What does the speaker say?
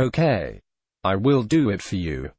Okay. I will do it for you.